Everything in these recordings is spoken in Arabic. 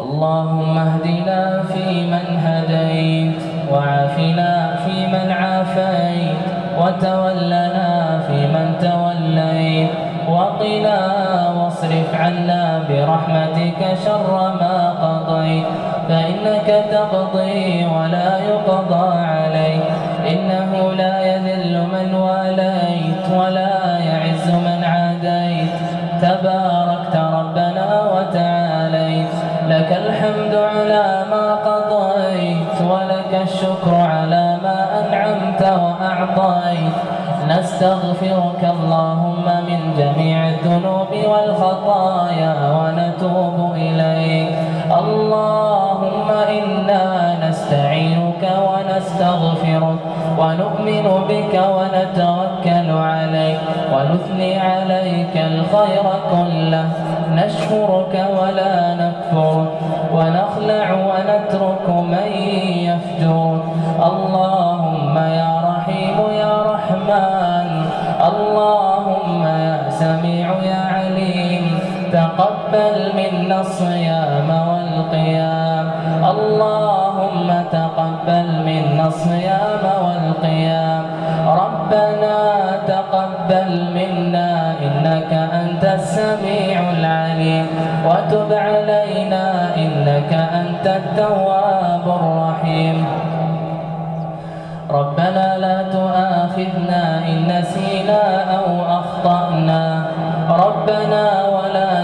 اللهم اهدنا فيمن هديت وعافنا فيمن عافيت وتولنا فيمن توليت وقنا واصرف عنا برحمتك شر ما قضيت فإنك تقضي ولا يقضى لك الحمد على ما قضيت ولك الشكر على ما أنعمت وأعطيت. نستغفرك اللهم من جميع الذنوب والخطايا ونتوب إليك. اللهم إنا نستعينك ونستغفرك ونؤمن بك ونتوكل عليك. ونثني عليك الخير كله. نشكرك ولا نكفرك ونخلع ونترك من يفجرك اللهم يا رحيم يا رحمن. اللهم يا سميع يا عليم. تقبل منا الصيام والقيام. اللهم تقبل منا الصيام والقيام. ربنا تقبل منا إنك أنت السميع العليم. وتب علينا إنك أنت التواب الرحيم. ربنا لا تؤاخذنا إن نسينا أو أخطأنا. ربنا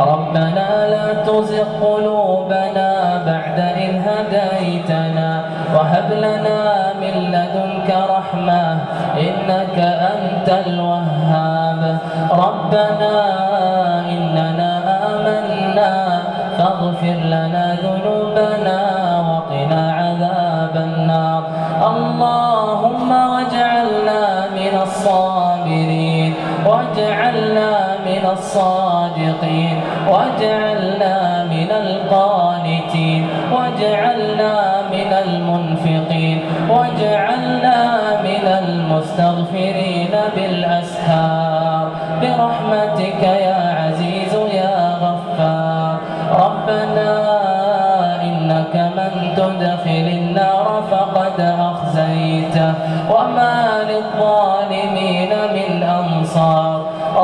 ربنا لا تزغ قلوبنا بعد إذ هديتنا وهب لنا من لدنك رحمة إنك أنت الوهاب ربنا إننا آمنا فاغفر لنا ذنوبنا وقنا عذاب النار اللهم واجعلنا من الصابرين واجعلنا من الصادقين واجعلنا من القانتين واجعلنا من المنفقين واجعلنا من المستغفرين بالأسحار برحمتك يا عزيز يا غفار. ربنا إنك من تدخل النار فقد أخزيته وما للظالمين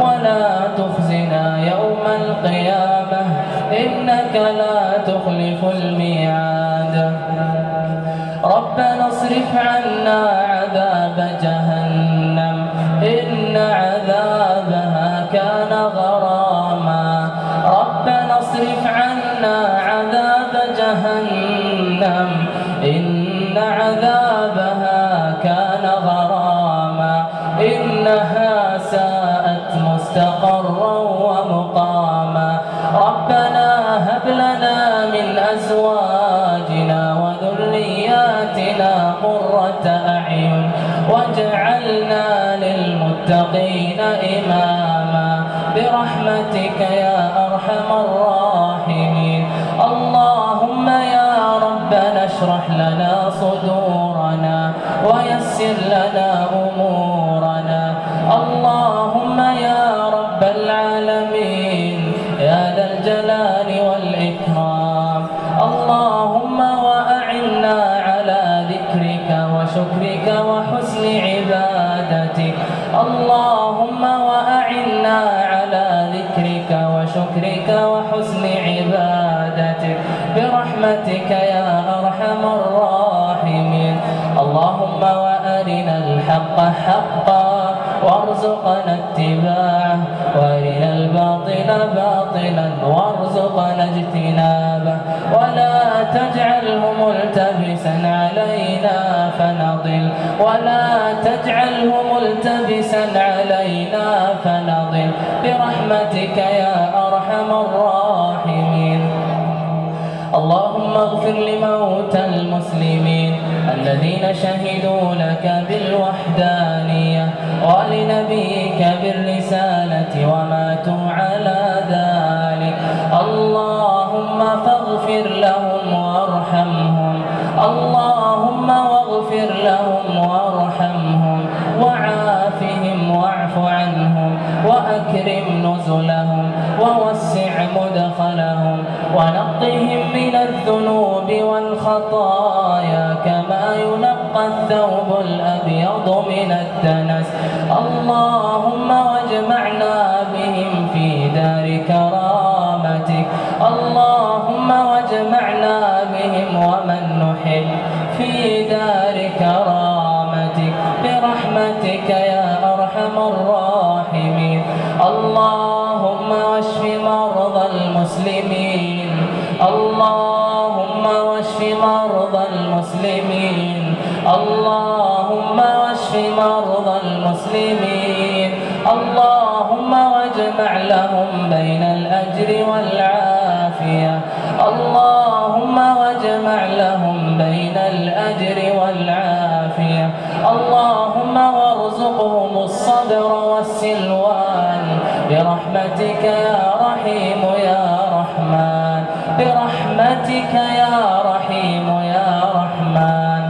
ولا تخزنا يوم القيامة إنك لا تخلف الميعاد. ربنا اصرف عنا عذاب جهنم إن عذابها كان غراما. ربنا اصرف عنا عذاب جهنم وذرياتنا قرة أعين واجعلنا للمتقين إماما برحمتك يا أرحم الراحمين. اللهم يا ربنا اشرح لنا صدورنا ويسر لنا أمورنا وشكرك وحسن عبادتك برحمتك يا أرحم الراحمين. اللهم وأرنا الحق حقا. وارزقنا اتباعه وارنا الباطل باطلا وارزقنا اجتنابه. ولا تجعله ملتبسا علينا فنضل. ولا تجعله ملتبسا علينا فنضل. برحمتك يا أرحم الراحمين. اللهم اغفر لموتى المسلمين الذين شهدوا لك بالوحدانية ولنبيك بالرسالة وماتوا على ذلك. اللهم فاغفر لهم وارحمهم. اللهم وأكرم نزلهم ووسع مدخلهم ونقهم من الذنوب والخطايا كما ينقى الثوب الأبيض من الدنس. اللهم واجمعنا بهم في دار كرامتك. اللهم واجمعنا بهم ومن نحب في اللهم واشف مرضى المسلمين. اللهم واشف مرضى المسلمين. اللهم واجمع لهم بين الأجر والعافية. اللهم واجمع لهم بين الأجر والعافية. اللهم وارزقهم الصبر والسلوان. برحمتك يا رحيم يا رحمن. برحمتك يا رحيم يا رحمن.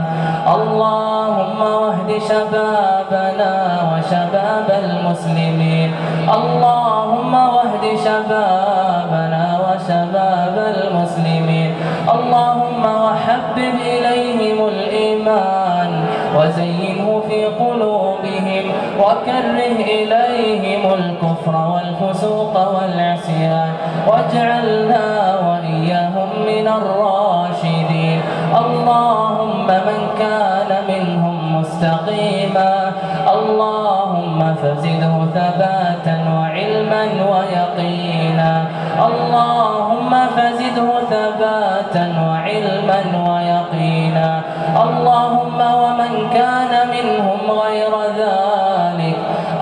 اللهم واهد شبابنا وشباب المسلمين. اللهم واهد شبابنا وشباب المسلمين. اللهم وحبب إليهم الإيمان وزينه في قلوبهم وكره إليهم الكفر والفسوق والعصيان. واجعلنا فزده ثباتا وعلما ويقينا. اللهم فزده ثباتا وعلما ويقينا. اللهم ومن كان منهم غير ذلك.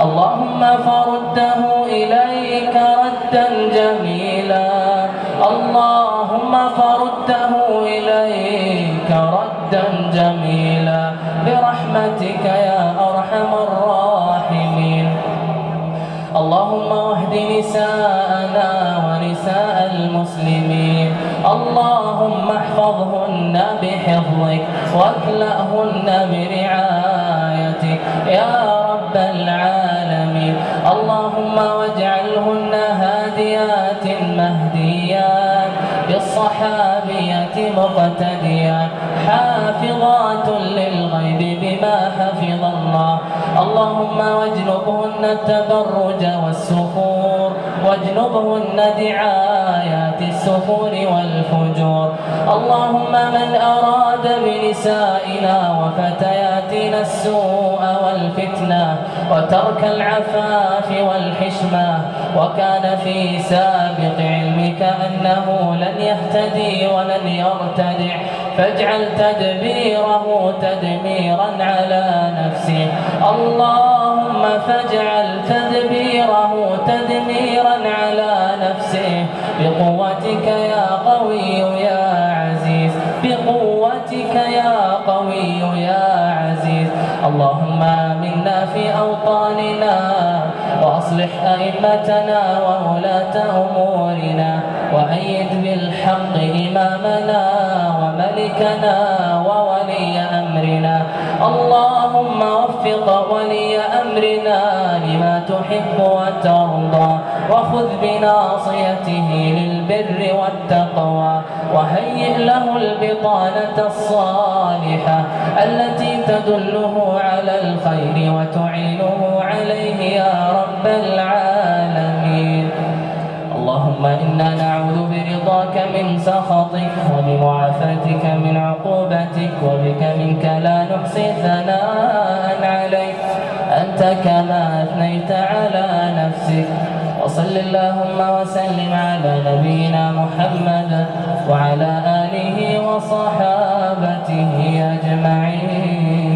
اللهم فرده إليك ردا جميلا. اللهم فرده إليك ردا جميلا. برحمتك يا نساءنا ونساء المسلمين. اللهم احفظهن بحفظك واكلأهن برعايتك. يا رب العالمين. اللهم واجعلهن هاديات مهديات. بالصحابية مقتديات. حافظات للغيب بما حفظ الله. اللهم واجنبهن التبرج والسفور. واجنبهن دعايات السفور والفجور. اللهم من أراد بنسائنا وفتياتنا السوء والفتنة وترك العفاف والحشمة وكان في سابق علمك أنه لن يهتدي ولن يرتدع. فاجعل تدبيره تدميرا على نفسه. اللهم فاجعل تدبيره تدميرا على نفسه. بقوتك يا قوي يا عزيز. بقوتك يا قوي يا عزيز. اللهم آمنا في أوطاننا. وأصلح أئمتنا وولاة أمورنا وأيد بالحق إمامنا وملكنا وولي أمرنا. اللهم وفق ولي أمرنا لما تحب وترضى وخذ بناصيته للبر والتقوى وهيئ له البطانة الصالحة التي تدله على الخير وتعينه عليه يا رب العالمين. اللهم إنا نعوذ برضاك من سخطك وبمعافاتك من عقوبتك وبك منك لا نحصي ثناء عليك. أنت كما أثنيت على نفسك. وصل اللهم وسلم على نبينا محمد وعلى آله وصحابته أجمعين.